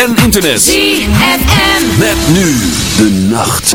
en internet. ZFM. Met nu de nacht.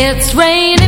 It's raining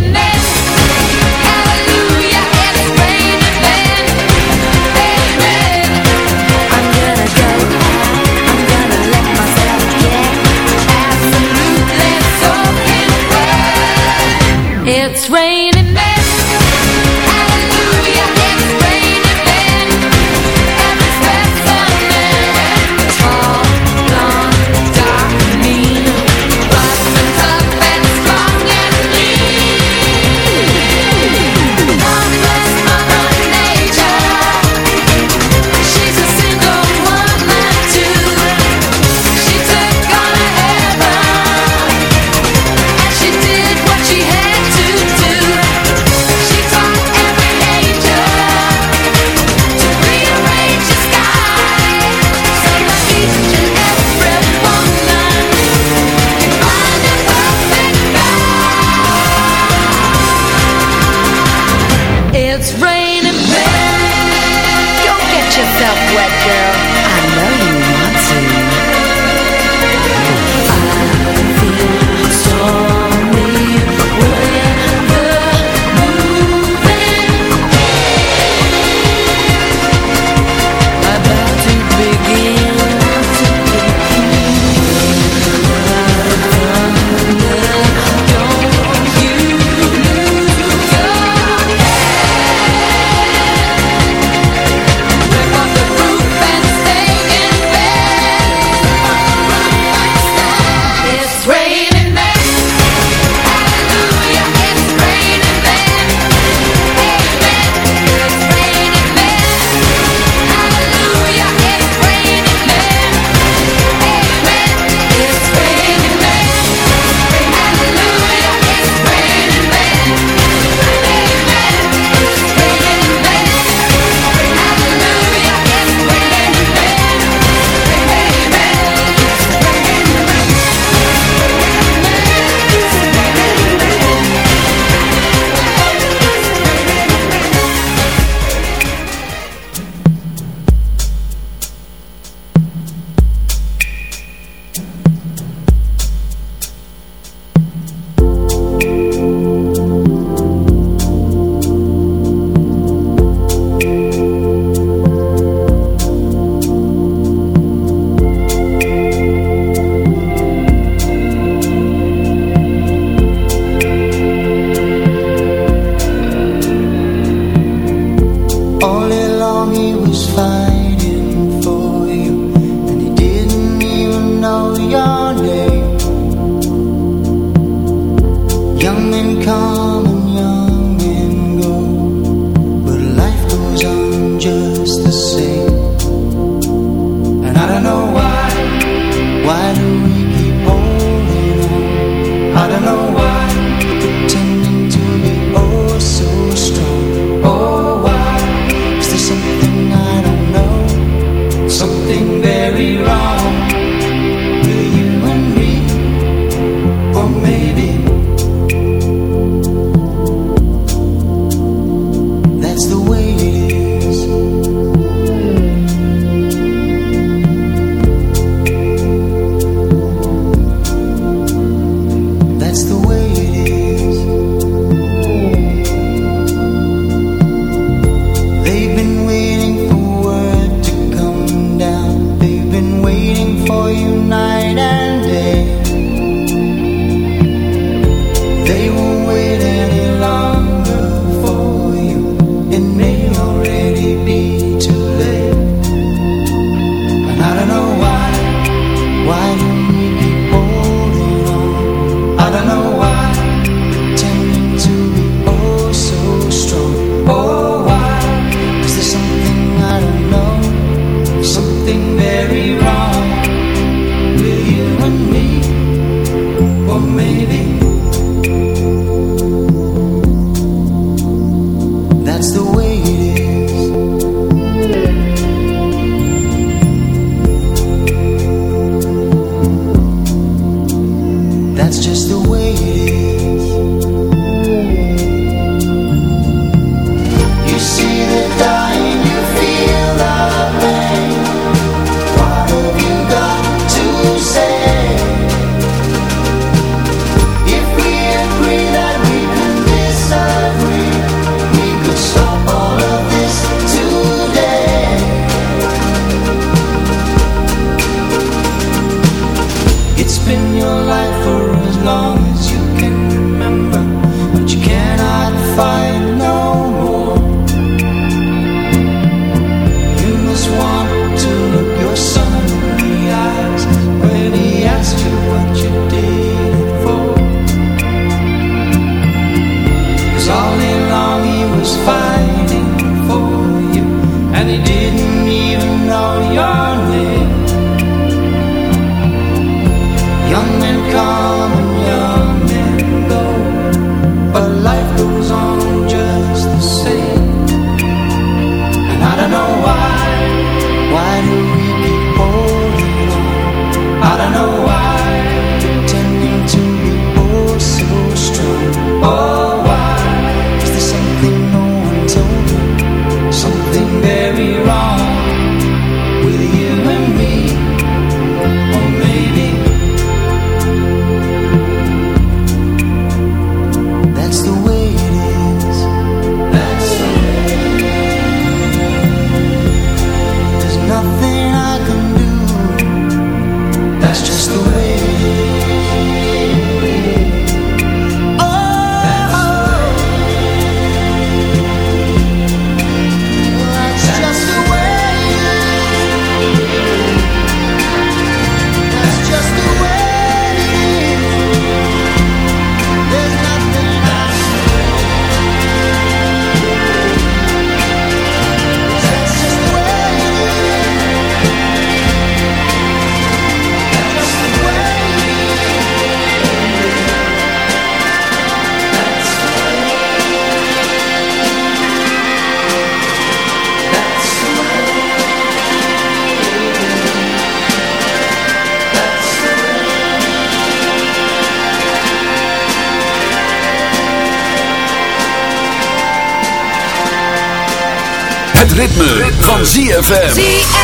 ZFM.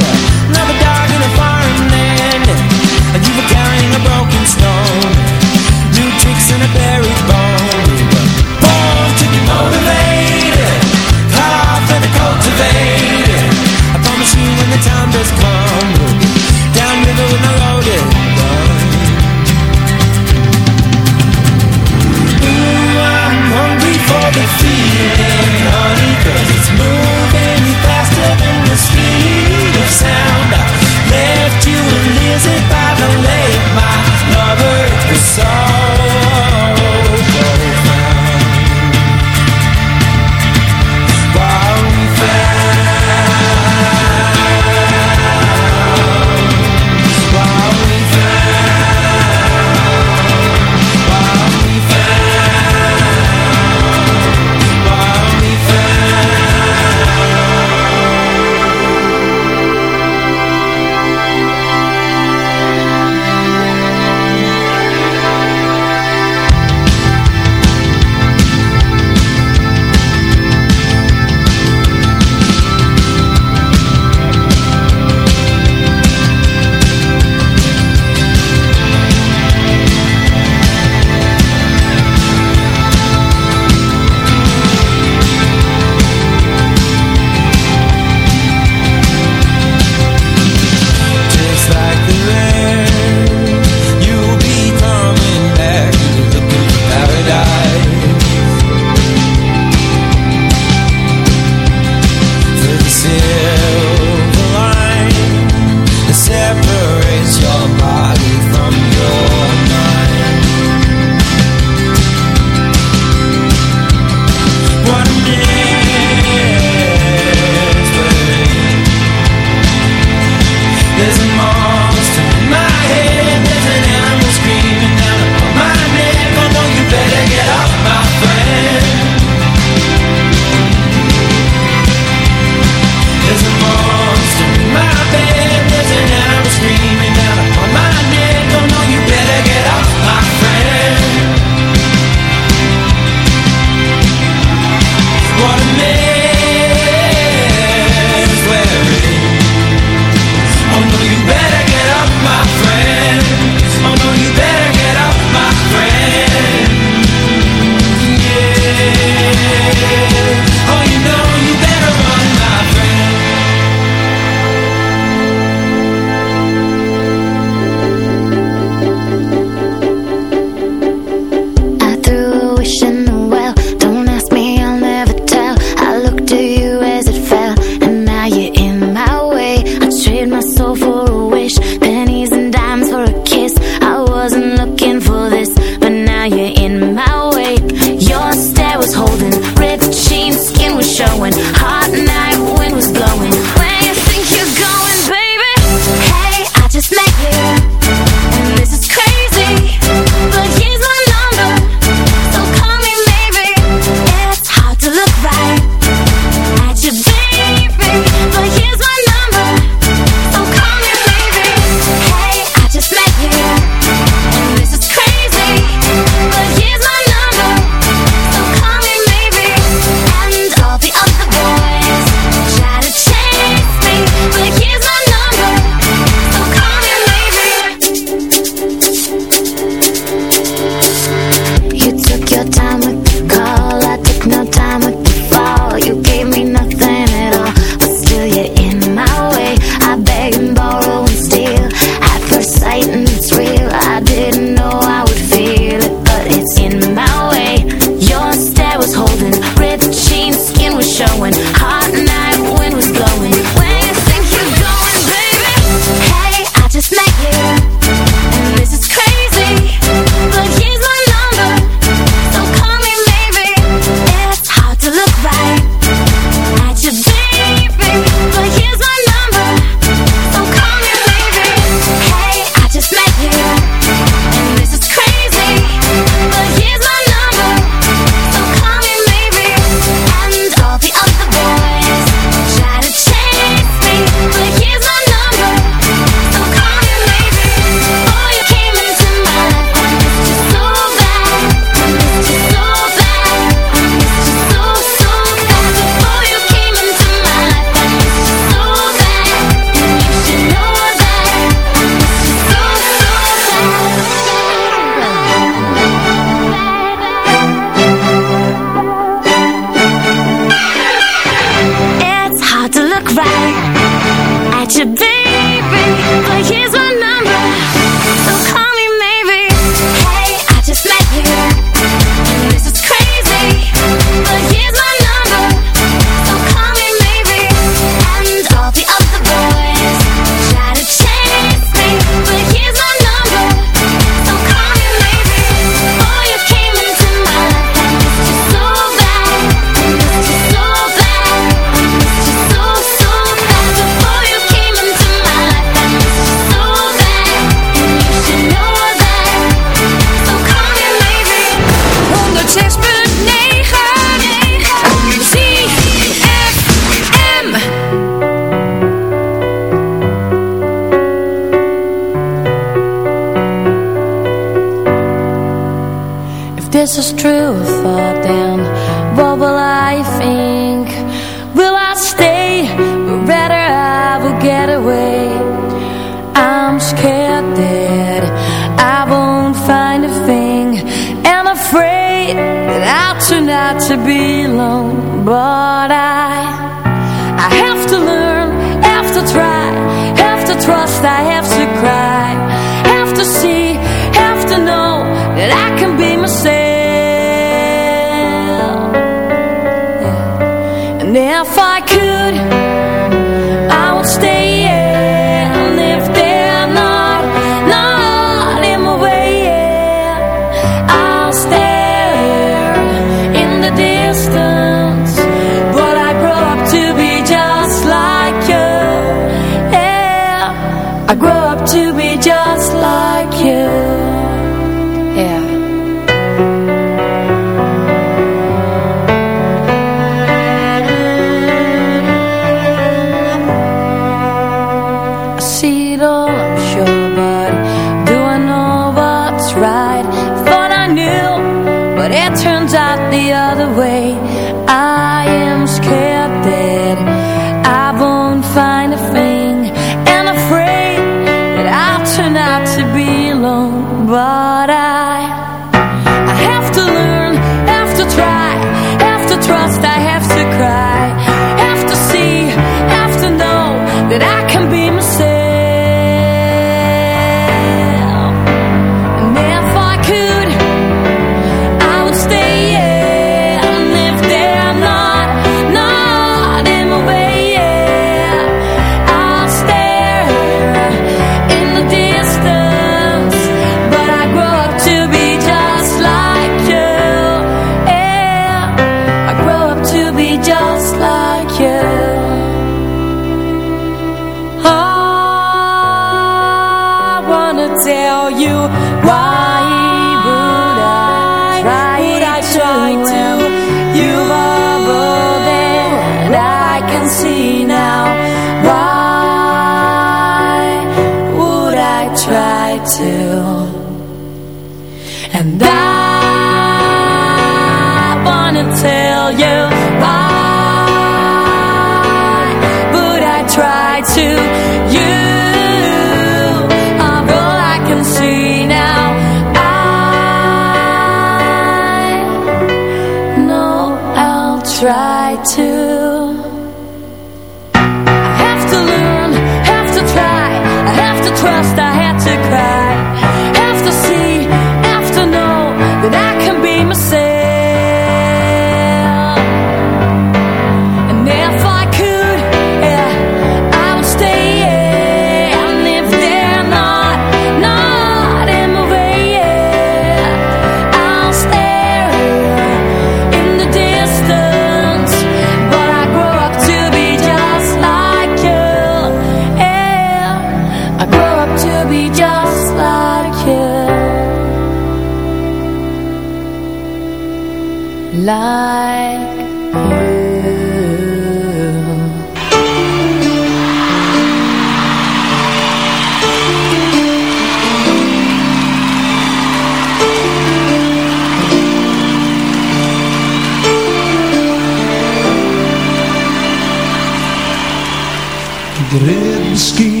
Dread skin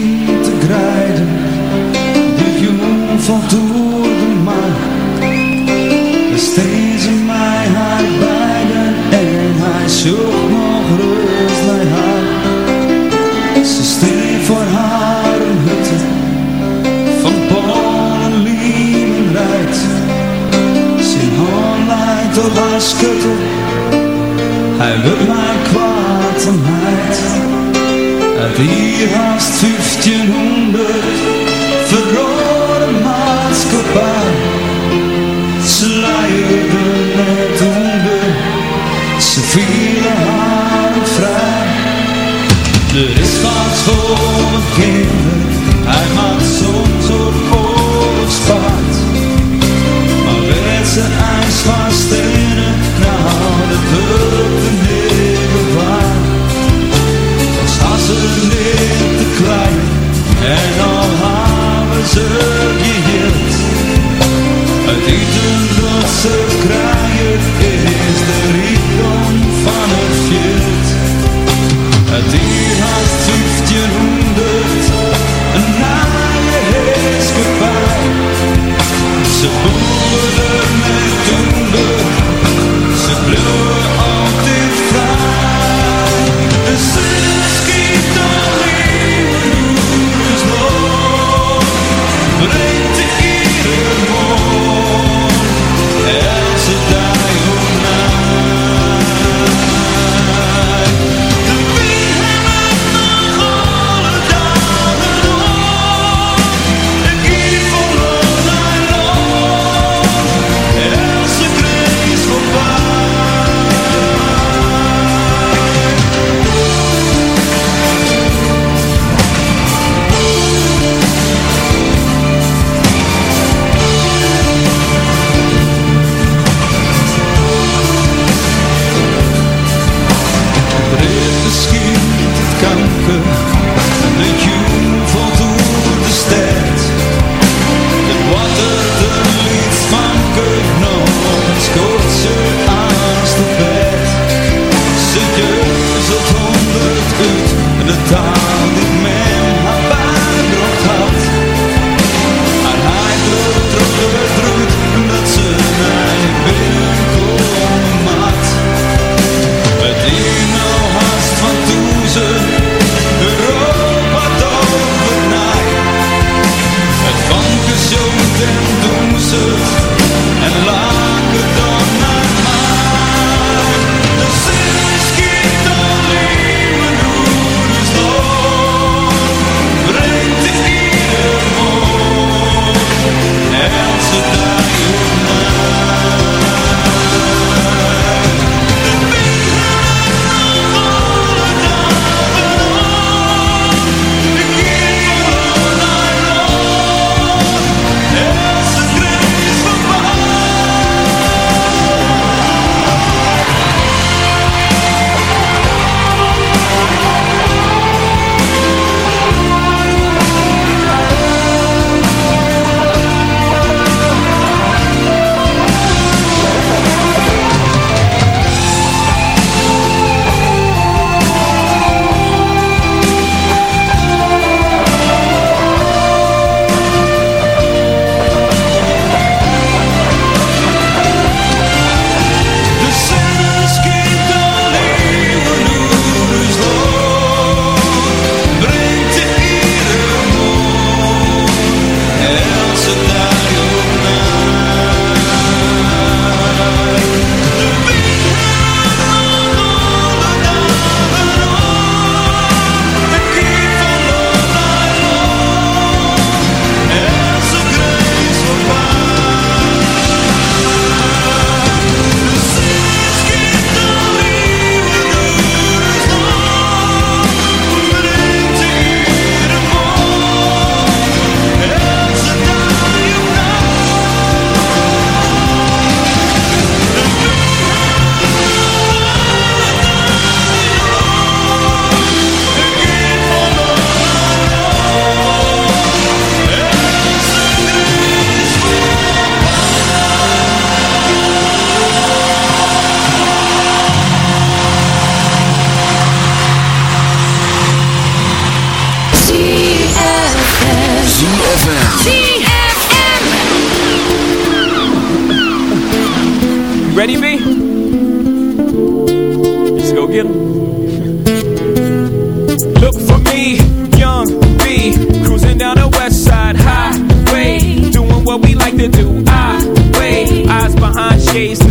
op schutte, hij wil mij kwaad en heid. Hier haast 1500 verrode maatschappij. Ze luierde net onder, ze vielen haar vrij. Er is wat voor mijn kinderen. over the me, young B, cruising down the west side highway, doing what we like to do. I wait, eyes behind shades.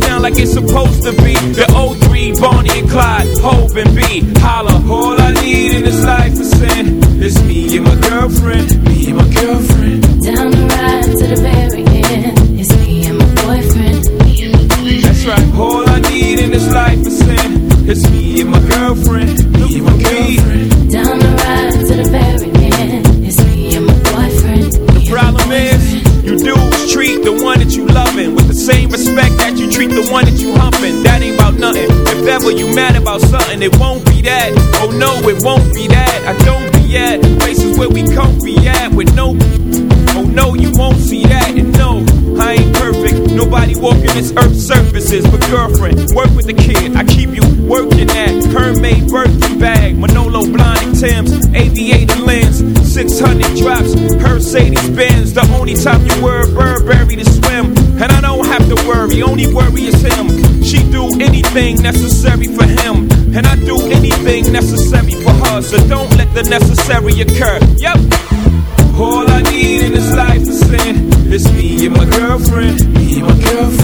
down like it's supposed to be. The O3, Bonnie and Clyde, Hope and B. Holla, all I need in this life is sin. It's me and my girlfriend, me and my girlfriend. Down the ride to the very end. It's me and my boyfriend. Me and my boyfriend. That's right. All I need in this life is sin. It's me and my girlfriend, me and my girlfriend. Down the ride treat the one that you humping. That ain't about nothing. If ever you mad about something, it won't be that. Oh no, it won't be that. I don't be at places where we comfy at with no. Oh no, you won't see that. And no, I ain't perfect. Nobody walking this earth's surfaces. But girlfriend, work with the kid. I keep you working at Hermaid birthday bag, Manolo blinding Tim's, aviator lens, 600 drops, Mercedes Benz. The only time you wear a Burberry to swim. And I don't have to worry, only worry is him. She do anything necessary for him. And I do anything necessary for her. So don't let the necessary occur. Yep. All I need in this life is sin. It's me and my girlfriend. Me and my girlfriend.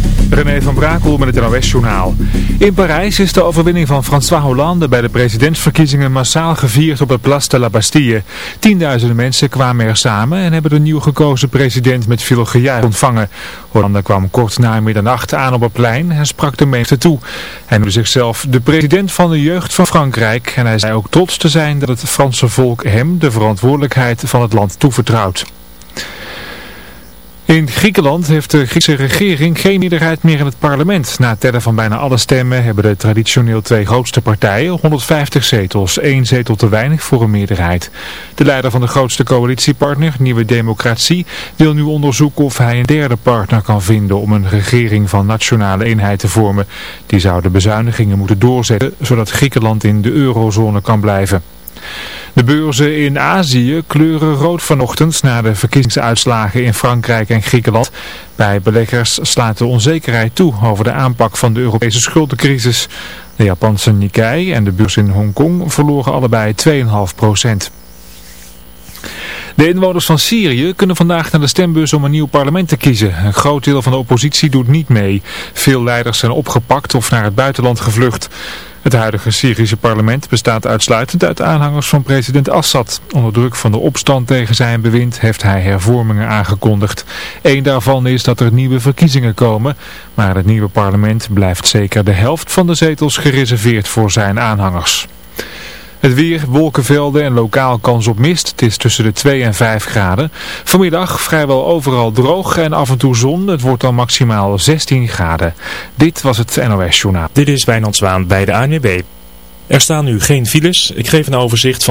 René van Brakel met het NOS-journaal. In Parijs is de overwinning van François Hollande bij de presidentsverkiezingen massaal gevierd op het Place de la Bastille. Tienduizenden mensen kwamen er samen en hebben de nieuw gekozen president met veel gejuich ontvangen. Hollande kwam kort na middernacht aan op het plein en sprak de meesten toe. Hij noemde zichzelf de president van de jeugd van Frankrijk en hij zei ook trots te zijn dat het Franse volk hem de verantwoordelijkheid van het land toevertrouwt. In Griekenland heeft de Griekse regering geen meerderheid meer in het parlement. Na tellen van bijna alle stemmen hebben de traditioneel twee grootste partijen 150 zetels, één zetel te weinig voor een meerderheid. De leider van de grootste coalitiepartner, Nieuwe Democratie, wil nu onderzoeken of hij een derde partner kan vinden om een regering van nationale eenheid te vormen. Die zou de bezuinigingen moeten doorzetten, zodat Griekenland in de eurozone kan blijven. De beurzen in Azië kleuren rood vanochtend na de verkiezingsuitslagen in Frankrijk en Griekenland. Bij beleggers slaat de onzekerheid toe over de aanpak van de Europese schuldencrisis. De Japanse Nikkei en de beurs in Hongkong verloren allebei 2,5 procent. De inwoners van Syrië kunnen vandaag naar de stembus om een nieuw parlement te kiezen. Een groot deel van de oppositie doet niet mee. Veel leiders zijn opgepakt of naar het buitenland gevlucht. Het huidige Syrische parlement bestaat uitsluitend uit aanhangers van president Assad. Onder druk van de opstand tegen zijn bewind heeft hij hervormingen aangekondigd. Eén daarvan is dat er nieuwe verkiezingen komen, maar het nieuwe parlement blijft zeker de helft van de zetels gereserveerd voor zijn aanhangers. Het weer, wolkenvelden en lokaal kans op mist. Het is tussen de 2 en 5 graden. Vanmiddag vrijwel overal droog en af en toe zon. Het wordt dan maximaal 16 graden. Dit was het NOS Journaal. Dit is Wijnand Zwaan bij de ANWB. Er staan nu geen files. Ik geef een overzicht van...